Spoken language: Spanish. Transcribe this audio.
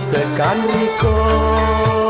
biblioteca en Rico.